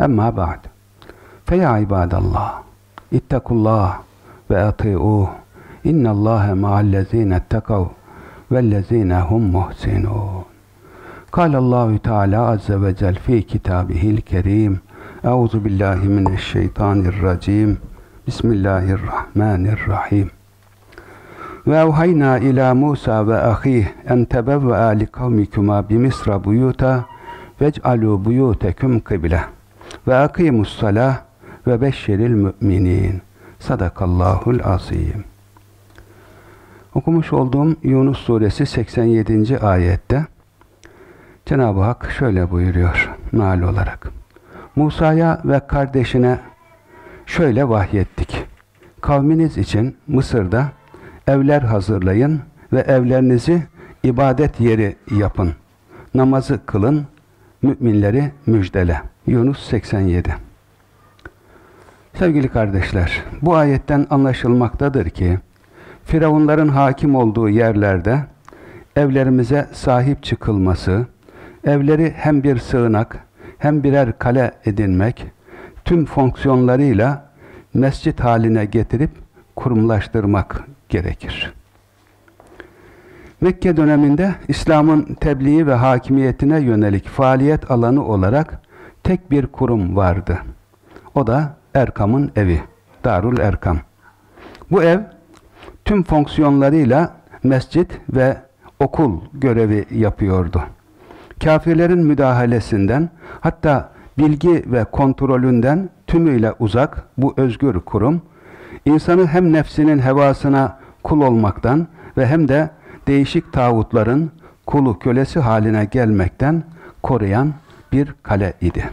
Emma ba'd. Feya ibadallah. İttakullah ve ati'uh. İnnallâhe ma'allezîne ettekav vellezîne hum muhsinûn. Kâlallahu Teala azze ve cel fi kitabihil kerim. Euzu billahi mineşşeytanirracim. Bismillahirrahmanirrahim. Ve evhayna ila Musa ve ahih en tebevve'a li kavmikuma bi Misra buyuta vec'alu buyuteküm kıble ve akimus salah ve beşşiril müminin. Sadakallahul azim. Okumuş olduğum Yunus suresi 87. ayette Cenab-ı Hak şöyle buyuruyor meal olarak. Musa'ya ve kardeşine şöyle vahyettik. Kavminiz için Mısır'da evler hazırlayın ve evlerinizi ibadet yeri yapın. Namazı kılın, müminleri müjdele. Yunus 87 Sevgili kardeşler, bu ayetten anlaşılmaktadır ki, Firavunların hakim olduğu yerlerde evlerimize sahip çıkılması, evleri hem bir sığınak hem birer kale edinmek, tüm fonksiyonlarıyla mescit haline getirip kurumlaştırmak gerekir. Mekke döneminde İslam'ın tebliği ve hakimiyetine yönelik faaliyet alanı olarak tek bir kurum vardı. O da Erkam'ın evi, Darul Erkam. Bu ev tüm fonksiyonlarıyla mescit ve okul görevi yapıyordu. Kafirlerin müdahalesinden hatta bilgi ve kontrolünden tümüyle uzak bu özgür kurum, insanı hem nefsinin hevasına kul olmaktan ve hem de değişik tağutların kulu kölesi haline gelmekten koruyan bir kale idi.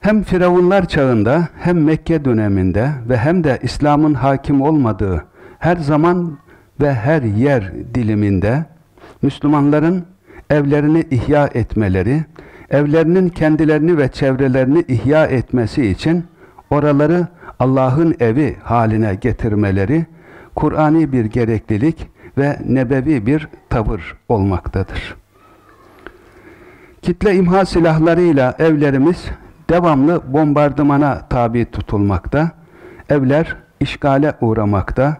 Hem Firavunlar çağında hem Mekke döneminde ve hem de İslam'ın hakim olmadığı her zaman ve her yer diliminde Müslümanların evlerini ihya etmeleri, evlerinin kendilerini ve çevrelerini ihya etmesi için oraları Allah'ın evi haline getirmeleri, Kur'ani bir gereklilik ve nebevi bir tavır olmaktadır. Kitle imha silahlarıyla evlerimiz devamlı bombardımana tabi tutulmakta, evler işgale uğramakta,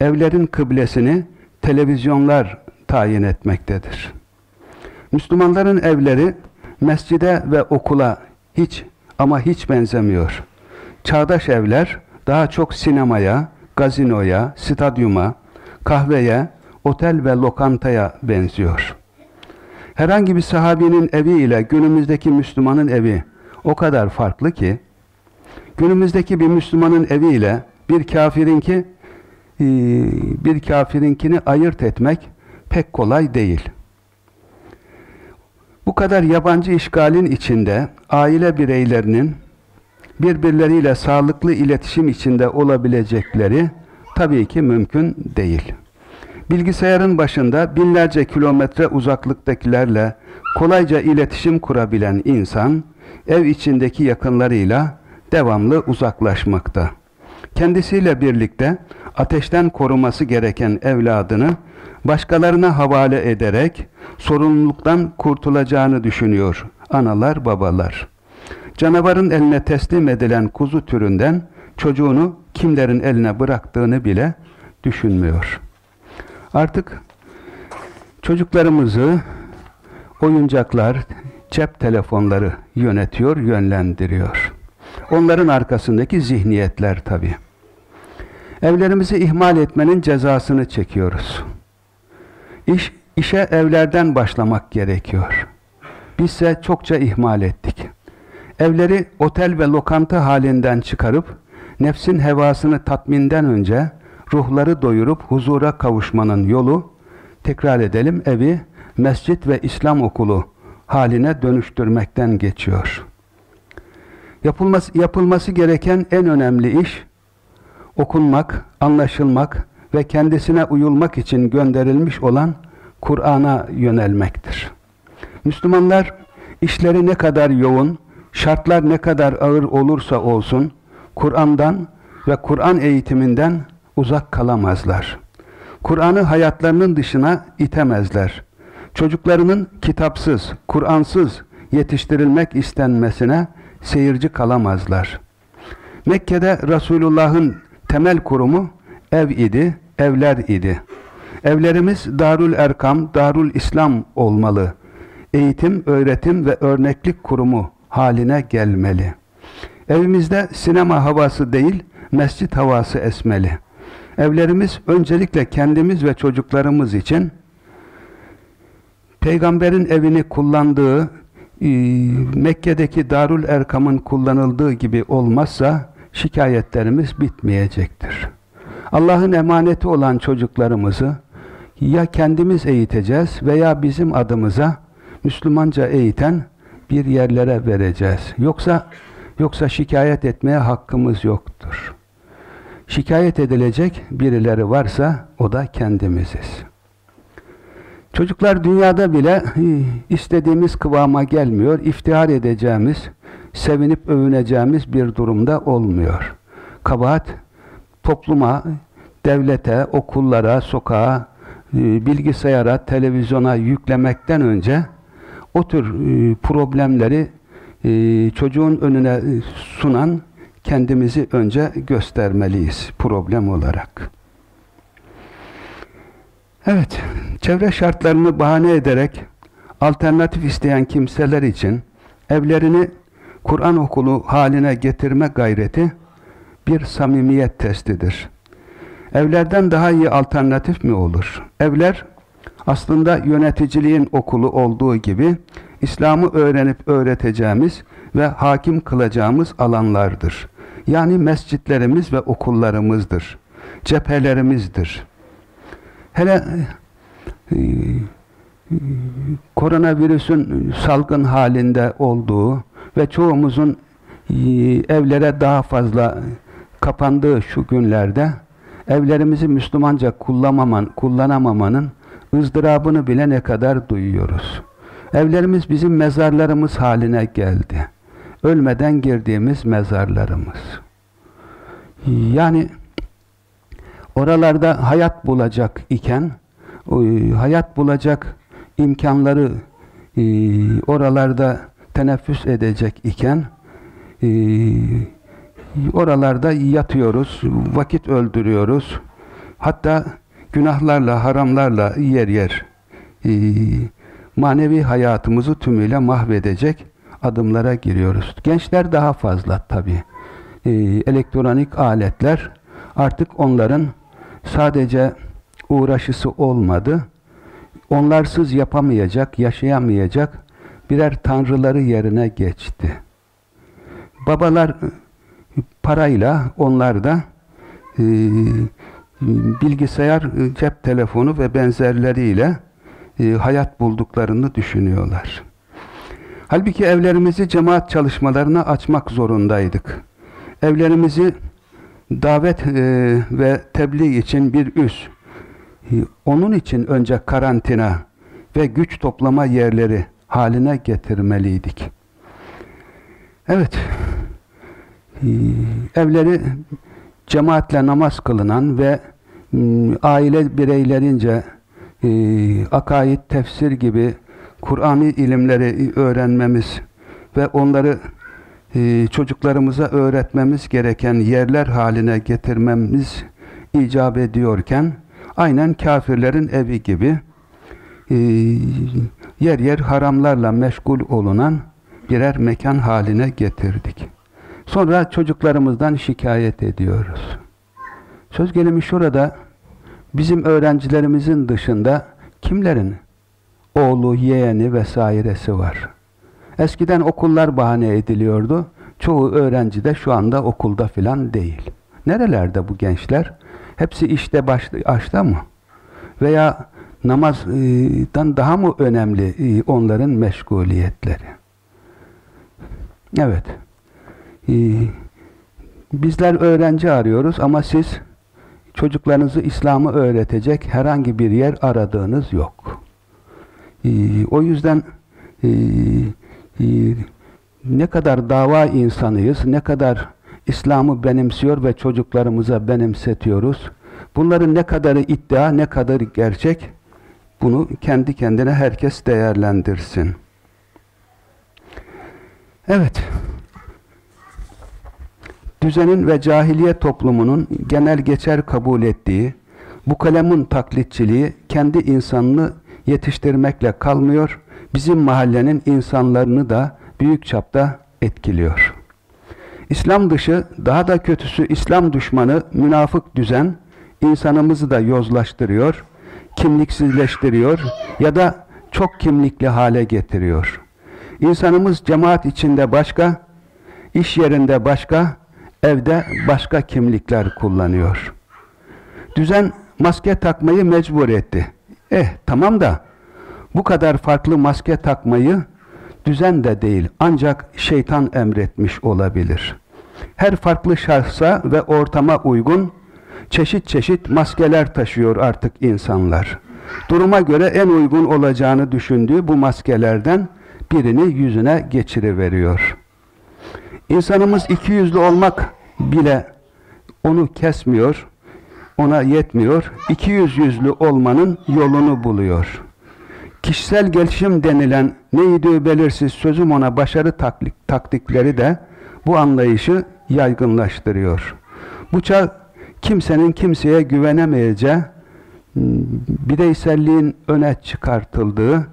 evlerin kıblesini televizyonlar tayin etmektedir. Müslümanların evleri mescide ve okula hiç ama hiç benzemiyor. Çağdaş evler daha çok sinemaya, gazinoya, stadyuma, kahveye, otel ve lokantaya benziyor. Herhangi bir sahabinin evi ile günümüzdeki Müslümanın evi o kadar farklı ki günümüzdeki bir Müslümanın evi ile bir kafirinki e, bir kafirinkini ayırt etmek pek kolay değil. Bu kadar yabancı işgalin içinde aile bireylerinin birbirleriyle sağlıklı iletişim içinde olabilecekleri tabii ki mümkün değil. Bilgisayarın başında binlerce kilometre uzaklıktakilerle kolayca iletişim kurabilen insan, ev içindeki yakınlarıyla devamlı uzaklaşmakta. Kendisiyle birlikte ateşten koruması gereken evladını başkalarına havale ederek sorumluluktan kurtulacağını düşünüyor analar babalar. Canavarın eline teslim edilen kuzu türünden çocuğunu kimlerin eline bıraktığını bile düşünmüyor. Artık çocuklarımızı oyuncaklar, cep telefonları yönetiyor, yönlendiriyor. Onların arkasındaki zihniyetler tabi. Evlerimizi ihmal etmenin cezasını çekiyoruz. İş, işe evlerden başlamak gerekiyor. Bizse çokça ihmal ettik. Evleri otel ve lokanta halinden çıkarıp, nefsin hevasını tatminden önce ruhları doyurup huzura kavuşmanın yolu, tekrar edelim, evi mescit ve İslam okulu haline dönüştürmekten geçiyor. Yapılması, yapılması gereken en önemli iş okunmak, anlaşılmak ve kendisine uyulmak için gönderilmiş olan Kur'an'a yönelmektir. Müslümanlar işleri ne kadar yoğun, şartlar ne kadar ağır olursa olsun Kur'an'dan ve Kur'an eğitiminden uzak kalamazlar. Kur'an'ı hayatlarının dışına itemezler. Çocuklarının kitapsız, Kur'ansız yetiştirilmek istenmesine seyirci kalamazlar. Mekke'de Resulullah'ın temel kurumu ev idi, evler idi. Evlerimiz Darül Erkam, Darül İslam olmalı. Eğitim, öğretim ve örneklik kurumu haline gelmeli. Evimizde sinema havası değil, mescit havası esmeli. Evlerimiz öncelikle kendimiz ve çocuklarımız için Peygamberin evini kullandığı e, Mekke'deki Darül Erkam'ın kullanıldığı gibi olmazsa şikayetlerimiz bitmeyecektir. Allah'ın emaneti olan çocuklarımızı ya kendimiz eğiteceğiz veya bizim adımıza Müslümanca eğiten bir yerlere vereceğiz. Yoksa yoksa şikayet etmeye hakkımız yoktur. Şikayet edilecek birileri varsa o da kendimiziz. Çocuklar dünyada bile istediğimiz kıvama gelmiyor, iftihar edeceğimiz, sevinip övüneceğimiz bir durumda olmuyor. Kabahat topluma, devlete, okullara, sokağa, e, bilgisayara, televizyona yüklemekten önce o tür e, problemleri e, çocuğun önüne sunan kendimizi önce göstermeliyiz problem olarak. Evet, çevre şartlarını bahane ederek alternatif isteyen kimseler için evlerini Kur'an okulu haline getirme gayreti bir samimiyet testidir. Evlerden daha iyi alternatif mi olur? Evler aslında yöneticiliğin okulu olduğu gibi İslam'ı öğrenip öğreteceğimiz ve hakim kılacağımız alanlardır. Yani mescitlerimiz ve okullarımızdır. Cephelerimizdir. Hele e, koronavirüsün salgın halinde olduğu ve çoğumuzun e, evlere daha fazla kapandığı şu günlerde evlerimizi Müslümanca kullanamaman, kullanamamanın ızdırabını bile ne kadar duyuyoruz. Evlerimiz bizim mezarlarımız haline geldi. Ölmeden girdiğimiz mezarlarımız. Yani oralarda hayat bulacak iken hayat bulacak imkanları e, oralarda teneffüs edecek iken e, oralarda yatıyoruz, vakit öldürüyoruz. Hatta günahlarla, haramlarla yer yer e, manevi hayatımızı tümüyle mahvedecek adımlara giriyoruz. Gençler daha fazla tabi. E, elektronik aletler artık onların sadece uğraşısı olmadı. Onlarsız yapamayacak, yaşayamayacak birer tanrıları yerine geçti. Babalar parayla onlar da e, bilgisayar, cep telefonu ve benzerleriyle e, hayat bulduklarını düşünüyorlar. Halbuki evlerimizi cemaat çalışmalarına açmak zorundaydık. Evlerimizi davet e, ve tebliğ için bir üs, e, onun için önce karantina ve güç toplama yerleri haline getirmeliydik. Evet, ee, evleri cemaatle namaz kılınan ve aile bireylerince e, akaid, tefsir gibi Kur'an'ı ilimleri öğrenmemiz ve onları e, çocuklarımıza öğretmemiz gereken yerler haline getirmemiz icap ediyorken aynen kafirlerin evi gibi e, yer yer haramlarla meşgul olunan birer mekan haline getirdik. Sonra çocuklarımızdan şikayet ediyoruz. Söz gelimi şurada bizim öğrencilerimizin dışında kimlerin oğlu, yeğeni vesairesi var. Eskiden okullar bahane ediliyordu. Çoğu öğrenci de şu anda okulda filan değil. Nerelerde bu gençler? Hepsi işte başlı, açta mı? Veya namazdan daha mı önemli onların meşguliyetleri? Evet. Ee, bizler öğrenci arıyoruz ama siz çocuklarınızı İslam'ı öğretecek herhangi bir yer aradığınız yok. Ee, o yüzden e, e, ne kadar dava insanıyız, ne kadar İslam'ı benimsiyor ve çocuklarımıza benimsetiyoruz. Bunların ne kadarı iddia, ne kadarı gerçek, bunu kendi kendine herkes değerlendirsin. Evet, düzenin ve cahiliye toplumunun genel geçer kabul ettiği, bu kalemun taklitçiliği kendi insanını yetiştirmekle kalmıyor, bizim mahallenin insanlarını da büyük çapta etkiliyor. İslam dışı, daha da kötüsü İslam düşmanı, münafık düzen, insanımızı da yozlaştırıyor, kimliksizleştiriyor ya da çok kimlikli hale getiriyor. İnsanımız cemaat içinde başka, iş yerinde başka, evde başka kimlikler kullanıyor. Düzen maske takmayı mecbur etti. Eh tamam da bu kadar farklı maske takmayı düzen de değil ancak şeytan emretmiş olabilir. Her farklı şahsa ve ortama uygun çeşit çeşit maskeler taşıyor artık insanlar. Duruma göre en uygun olacağını düşündüğü bu maskelerden birini yüzüne geçiriveriyor. İnsanımız iki yüzlü olmak bile onu kesmiyor, ona yetmiyor. İki yüz yüzlü olmanın yolunu buluyor. Kişisel gelişim denilen neydi belirsiz sözüm ona başarı taktik, taktikleri de bu anlayışı yaygınlaştırıyor. Bu çağ kimsenin kimseye güvenemeyeceği, bireyselliğin öne çıkartıldığı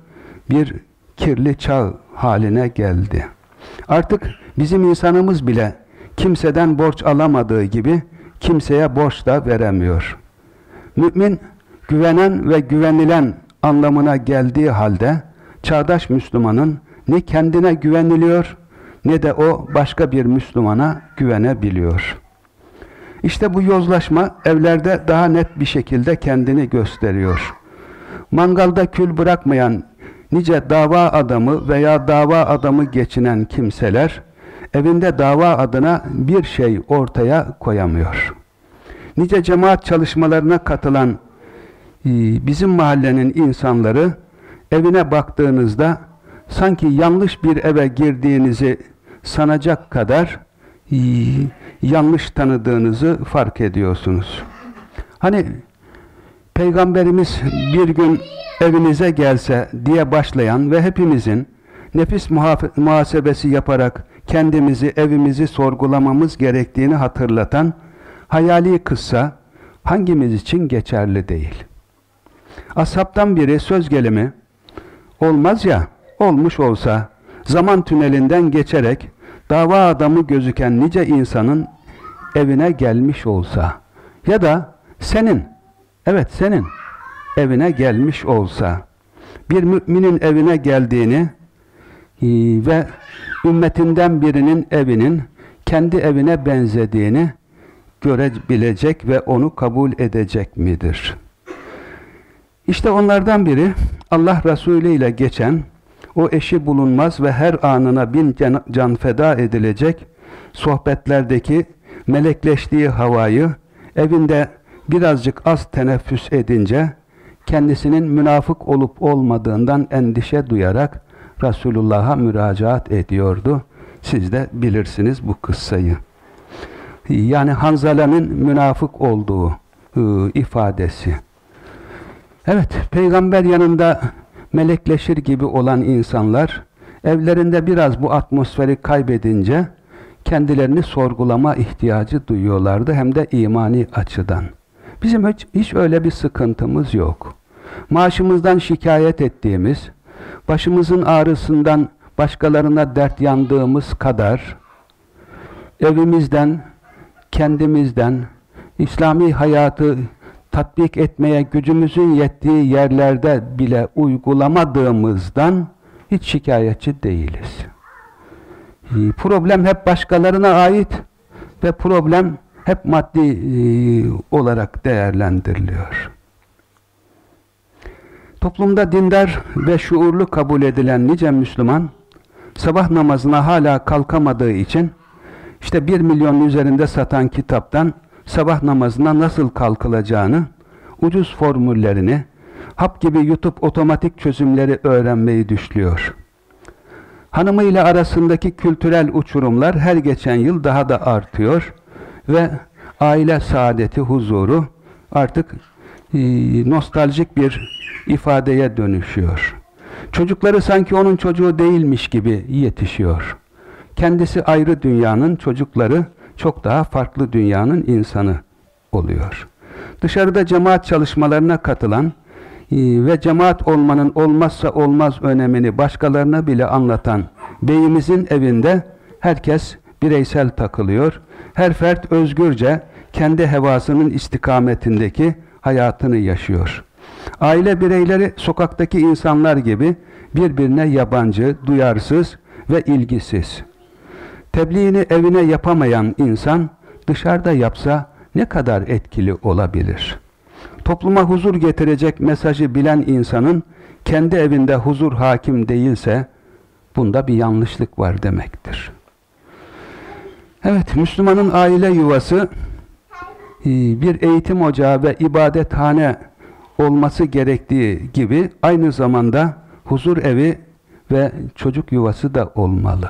bir kirli çağ haline geldi. Artık bizim insanımız bile kimseden borç alamadığı gibi kimseye borç da veremiyor. Mümin güvenen ve güvenilen anlamına geldiği halde çağdaş Müslümanın ne kendine güveniliyor ne de o başka bir Müslümana güvenebiliyor. İşte bu yozlaşma evlerde daha net bir şekilde kendini gösteriyor. Mangalda kül bırakmayan nice dava adamı veya dava adamı geçinen kimseler evinde dava adına bir şey ortaya koyamıyor. Nice cemaat çalışmalarına katılan e, bizim mahallenin insanları evine baktığınızda sanki yanlış bir eve girdiğinizi sanacak kadar e, yanlış tanıdığınızı fark ediyorsunuz. Hani Peygamberimiz bir gün evinize gelse diye başlayan ve hepimizin nefis muhasebesi yaparak kendimizi, evimizi sorgulamamız gerektiğini hatırlatan hayali kıssa hangimiz için geçerli değil. Ashabtan biri söz gelimi olmaz ya, olmuş olsa zaman tünelinden geçerek dava adamı gözüken nice insanın evine gelmiş olsa ya da senin, evet senin evine gelmiş olsa bir müminin evine geldiğini ve ümmetinden birinin evinin kendi evine benzediğini görebilecek ve onu kabul edecek midir? İşte onlardan biri Allah Resulü ile geçen o eşi bulunmaz ve her anına bin can, feda edilecek sohbetlerdeki melekleştiği havayı evinde birazcık az teneffüs edince kendisinin münafık olup olmadığından endişe duyarak Resulullah'a müracaat ediyordu. Siz de bilirsiniz bu kıssayı. Yani Hanzala'nın münafık olduğu ıı, ifadesi. Evet, peygamber yanında melekleşir gibi olan insanlar evlerinde biraz bu atmosferi kaybedince kendilerini sorgulama ihtiyacı duyuyorlardı hem de imani açıdan. Bizim hiç, hiç öyle bir sıkıntımız yok. Maaşımızdan şikayet ettiğimiz, başımızın ağrısından başkalarına dert yandığımız kadar evimizden, kendimizden, İslami hayatı tatbik etmeye gücümüzün yettiği yerlerde bile uygulamadığımızdan hiç şikayetçi değiliz. Ee, problem hep başkalarına ait ve problem hep maddi e, olarak değerlendiriliyor. Toplumda dindar ve şuurlu kabul edilen nice Müslüman sabah namazına hala kalkamadığı için işte bir milyonun üzerinde satan kitaptan sabah namazına nasıl kalkılacağını, ucuz formüllerini, hap gibi yutup otomatik çözümleri öğrenmeyi düşlüyor. Hanımıyla arasındaki kültürel uçurumlar her geçen yıl daha da artıyor ve aile saadeti, huzuru artık nostaljik bir ifadeye dönüşüyor. Çocukları sanki onun çocuğu değilmiş gibi yetişiyor. Kendisi ayrı dünyanın, çocukları çok daha farklı dünyanın insanı oluyor. Dışarıda cemaat çalışmalarına katılan e, ve cemaat olmanın olmazsa olmaz önemini başkalarına bile anlatan beyimizin evinde herkes bireysel takılıyor. Her fert özgürce kendi hevasının istikametindeki hayatını yaşıyor. Aile bireyleri sokaktaki insanlar gibi birbirine yabancı, duyarsız ve ilgisiz. Tebliğini evine yapamayan insan dışarıda yapsa ne kadar etkili olabilir? Topluma huzur getirecek mesajı bilen insanın kendi evinde huzur hakim değilse bunda bir yanlışlık var demektir. Evet, Müslümanın aile yuvası bir eğitim ocağı ve ibadethane olması gerektiği gibi aynı zamanda huzur evi ve çocuk yuvası da olmalı.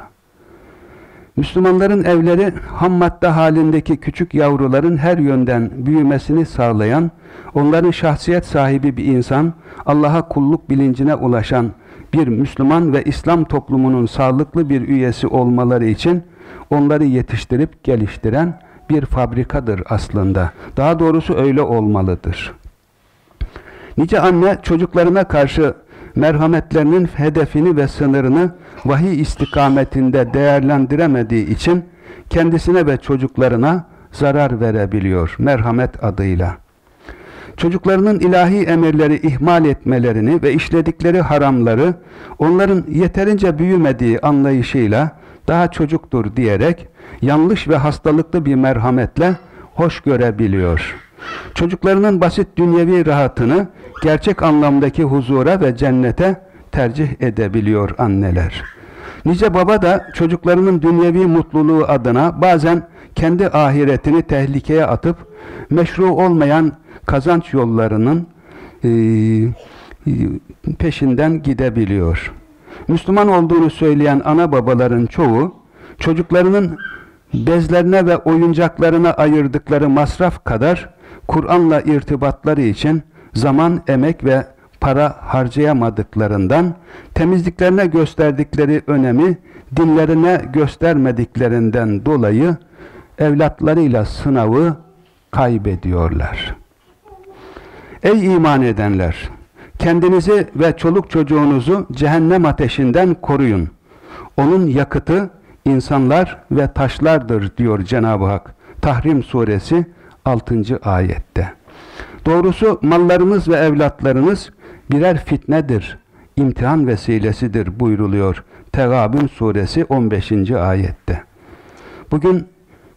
Müslümanların evleri ham madde halindeki küçük yavruların her yönden büyümesini sağlayan, onların şahsiyet sahibi bir insan, Allah'a kulluk bilincine ulaşan bir Müslüman ve İslam toplumunun sağlıklı bir üyesi olmaları için onları yetiştirip geliştiren bir fabrikadır aslında. Daha doğrusu öyle olmalıdır. Nice anne çocuklarına karşı merhametlerinin hedefini ve sınırını vahiy istikametinde değerlendiremediği için kendisine ve çocuklarına zarar verebiliyor merhamet adıyla. Çocuklarının ilahi emirleri ihmal etmelerini ve işledikleri haramları onların yeterince büyümediği anlayışıyla daha çocuktur diyerek yanlış ve hastalıklı bir merhametle hoş görebiliyor. Çocuklarının basit dünyevi rahatını gerçek anlamdaki huzura ve cennete tercih edebiliyor anneler. Nice baba da çocuklarının dünyevi mutluluğu adına bazen kendi ahiretini tehlikeye atıp meşru olmayan kazanç yollarının e, peşinden gidebiliyor. Müslüman olduğunu söyleyen ana babaların çoğu çocuklarının bezlerine ve oyuncaklarına ayırdıkları masraf kadar Kur'an'la irtibatları için zaman, emek ve para harcayamadıklarından, temizliklerine gösterdikleri önemi dinlerine göstermediklerinden dolayı evlatlarıyla sınavı kaybediyorlar. Ey iman edenler! Kendinizi ve çoluk çocuğunuzu cehennem ateşinden koruyun. Onun yakıtı insanlar ve taşlardır diyor Cenab-ı Hak. Tahrim suresi 6. ayette. Doğrusu mallarınız ve evlatlarınız birer fitnedir, imtihan vesilesidir buyruluyor. Tegabün suresi 15. ayette. Bugün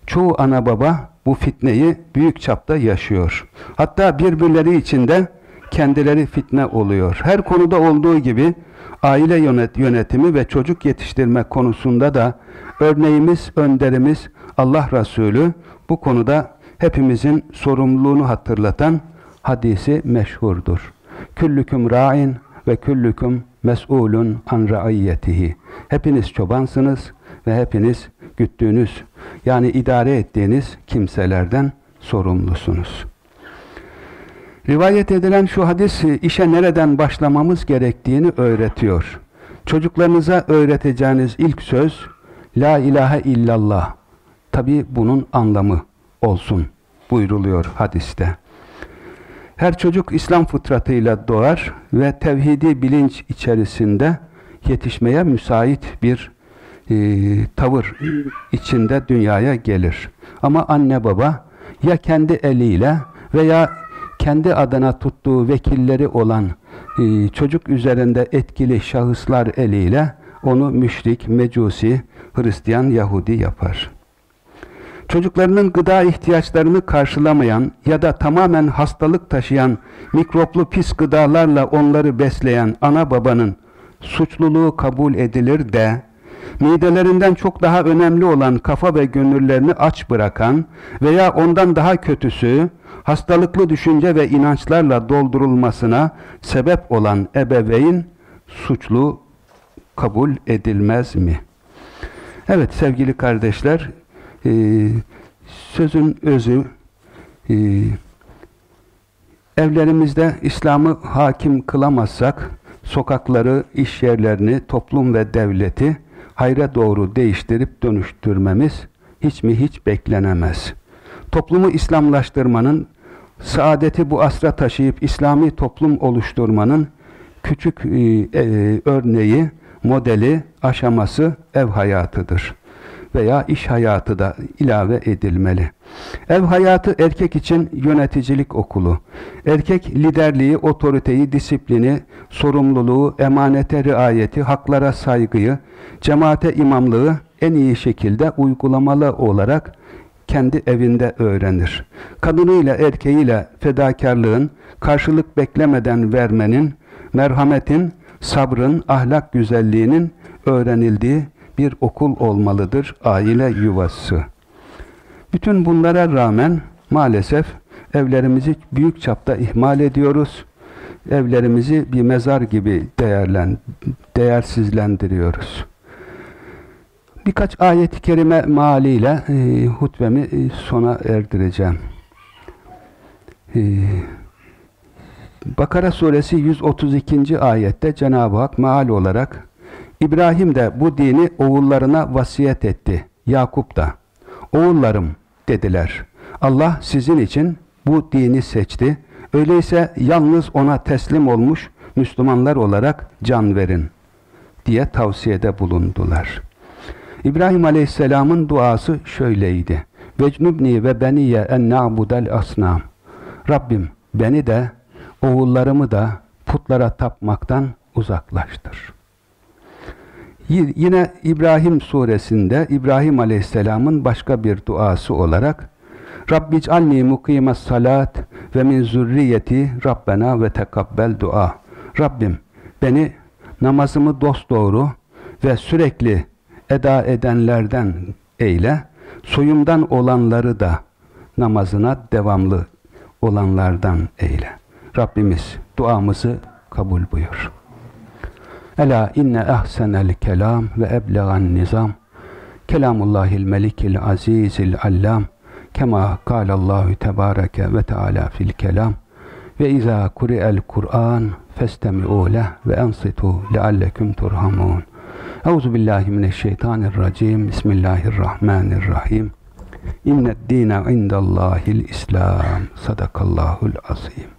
çoğu ana baba bu fitneyi büyük çapta yaşıyor. Hatta birbirleri içinde kendileri fitne oluyor. Her konuda olduğu gibi aile yönet yönetimi ve çocuk yetiştirme konusunda da örneğimiz, önderimiz Allah Resulü bu konuda hepimizin sorumluluğunu hatırlatan hadisi meşhurdur. Küllüküm ra'in ve küllüküm mes'ulun an ra'iyyetihi. Hepiniz çobansınız ve hepiniz güttüğünüz yani idare ettiğiniz kimselerden sorumlusunuz. Rivayet edilen şu hadis işe nereden başlamamız gerektiğini öğretiyor. Çocuklarınıza öğreteceğiniz ilk söz La ilahe illallah. Tabi bunun anlamı olsun buyruluyor hadiste. Her çocuk İslam fıtratıyla doğar ve tevhidi bilinç içerisinde yetişmeye müsait bir e, tavır içinde dünyaya gelir. Ama anne baba ya kendi eliyle veya kendi adına tuttuğu vekilleri olan e, çocuk üzerinde etkili şahıslar eliyle onu müşrik, mecusi, Hristiyan, Yahudi yapar. Çocuklarının gıda ihtiyaçlarını karşılamayan ya da tamamen hastalık taşıyan mikroplu pis gıdalarla onları besleyen ana babanın suçluluğu kabul edilir de midelerinden çok daha önemli olan kafa ve gönüllerini aç bırakan veya ondan daha kötüsü hastalıklı düşünce ve inançlarla doldurulmasına sebep olan ebeveyn suçlu kabul edilmez mi? Evet sevgili kardeşler, e, sözün özü e, evlerimizde İslam'ı hakim kılamazsak sokakları, iş yerlerini, toplum ve devleti hayra doğru değiştirip dönüştürmemiz hiç mi hiç beklenemez. Toplumu İslamlaştırmanın, saadeti bu asra taşıyıp İslami toplum oluşturmanın küçük e, e, örneği, modeli, aşaması ev hayatıdır. Veya iş hayatı da ilave edilmeli. Ev hayatı erkek için yöneticilik okulu. Erkek liderliği, otoriteyi, disiplini, sorumluluğu, emanete riayeti, haklara saygıyı, cemaate imamlığı en iyi şekilde uygulamalı olarak kendi evinde öğrenir. Kadınıyla erkeğiyle fedakarlığın, karşılık beklemeden vermenin, merhametin, sabrın, ahlak güzelliğinin öğrenildiği bir okul olmalıdır aile yuvası. Bütün bunlara rağmen maalesef evlerimizi büyük çapta ihmal ediyoruz. Evlerimizi bir mezar gibi değerlen, değersizlendiriyoruz. Birkaç ayet-i kerime maliyle e, hutbemi e, sona erdireceğim. E, Bakara suresi 132. ayette Cenab-ı Hak meal olarak İbrahim de bu dini oğullarına vasiyet etti. Yakup da. Oğullarım dediler. Allah sizin için bu dini seçti. Öyleyse yalnız ona teslim olmuş Müslümanlar olarak can verin diye tavsiyede bulundular. İbrahim Aleyhisselam'ın duası şöyleydi. Vecnubni ve beniye en na'budel asnam. Rabbim beni de oğullarımı da putlara tapmaktan uzaklaştır. Yine İbrahim suresinde İbrahim Aleyhisselam'ın başka bir duası olarak Rabbic'alni mukimes salat ve min zürriyeti Rabbena ve tekabbel dua. Rabbim beni namazımı dosdoğru ve sürekli eda edenlerden eyle, soyumdan olanları da namazına devamlı olanlardan eyle. Rabbimiz duamızı kabul buyur. Ela inne ahsenel kelam ve eblegan nizam kelamullahil melikil azizil allam kema kâlallahu tebâreke ve teâlâ fil kelam ve izâ kuri'el Kur'an festemi'û leh ve ensitu leallekum turhamun. Euzu billahi mineşşeytanirracim. Bismillahirrahmanirrahim. İnned dîne indallâhil İslam. Sadakallahul azim.